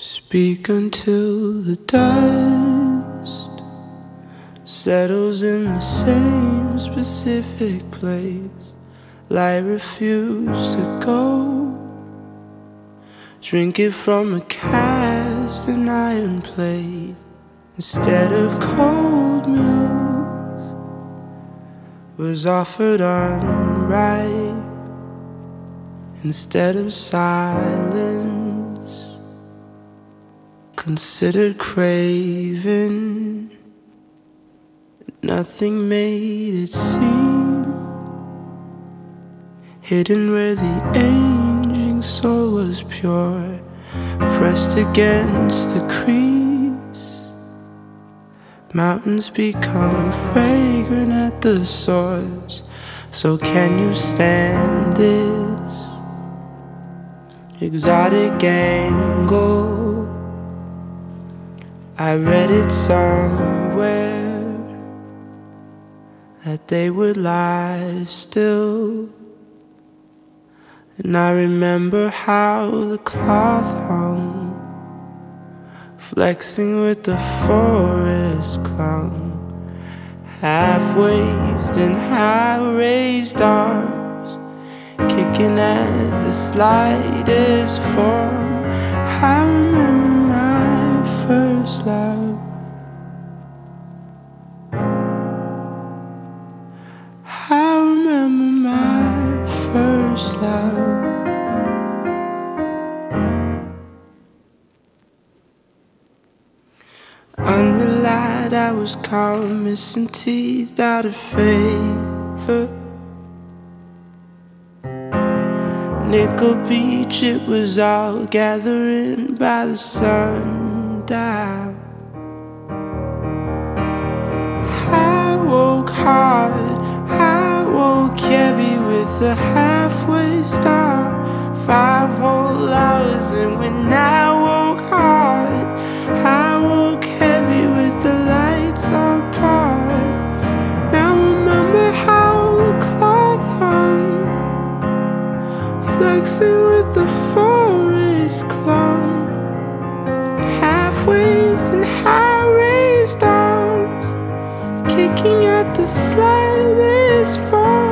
Speak until the dust settles in the same specific place. Light refuse to go. Drink it from a cast and iron plate instead of cold milk. Was offered unripe instead of silence considered craving. Nothing made it seem hidden where the aging soul was pure, pressed against the crease. Mountains become fragrant at the source. So, can you stand this exotic angle? I read it somewhere that they would lie still. And I remember how the cloth hung, flexing with the forest clung, half waist and high raised arms, kicking at the slightest form. I remember love. I remember my first love. Unrelied, I was caught missing teeth out of favor. Nickel Beach, it was all gathering by the sun. A halfway stop. Five whole hours, and when I woke hard, I woke heavy with the lights on part. Now remember how the cloth hung, flexing with the forest clung Half waist and high raised arms, kicking at the slightest fall.